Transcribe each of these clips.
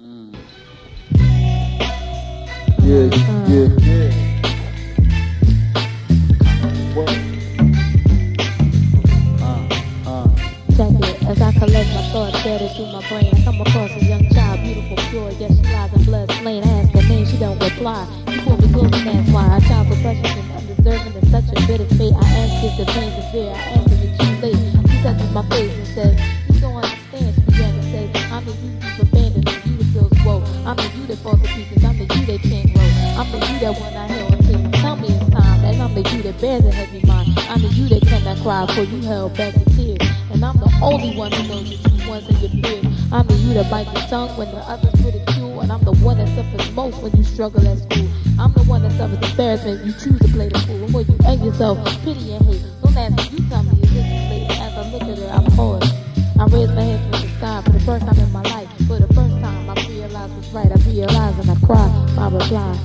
Yeah, uh-huh. yeah, yeah. Check it. As I collect my thoughts scattered through my brain, I come across a young child, beautiful, pure, yes, she lies in blood slain. I ask her name, she don't reply. She pull me close and that's why. A child so precious and undeserving of such a bitter fate. I ask if the pain severe. I ask the you falls to pieces. I'm the you that can't grow. I'm the you that want I held and take. Tell me it's time, and I'm the you that bears a heavy mind. I'm the you that cannot cry for you held back the tears. And I'm the only one who knows the true ones in your fear. I'm the you that bites your tongue when the others ridicule. And I'm the one that suffers most when you struggle at school. I'm the one that suffers embarrassment when you choose to play the fool. And when you hate yourself, pity and hate. Don't ask me, you tell me is this. As I look at her, I'm paused. I raise my head to the sky for the first time in my life. What's right. I realized and I cry. My reply,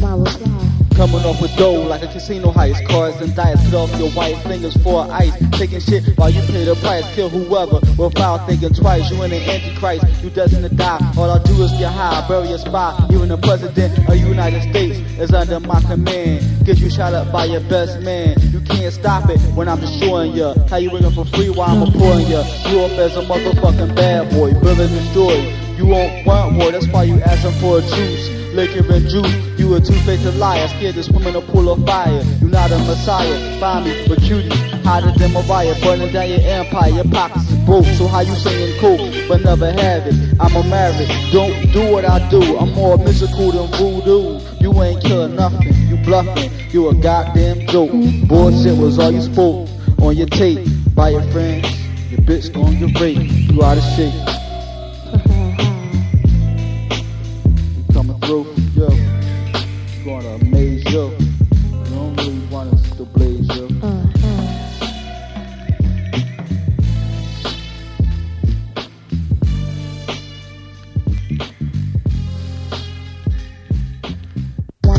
my reply. Coming off with dough like a casino heist. Cards and dice, cut off your white fingers for ice. Taking shit while you pay the price. Kill whoever without thinking twice. You in an antichrist, you destined to die. All I do is get high, bury a spot. Even the president of the United States is under my command. Get you shot up by your best man. You can't stop it when I'm destroying ya. How you working for free while I'm pouring ya? Grew up as a motherfucking bad boy, building destroy. You won't want war, that's why you asking for a juice. Liquor and juice, you a two-faced liar, scared to swim in a pool of fire. You not a messiah, find me, but cutie, hotter than Mariah, burning down your empire. Your pockets is broke, so how you singing cool, but never have it? I'm a married, don't do what I do. I'm more mystical than voodoo. You ain't killing nothing, you bluffing, you a goddamn joke. Bullshit was all you spoke on your tape by your friends. Your bitch gon' get raped, you out of shape. Through, yo. Gonna amaze you.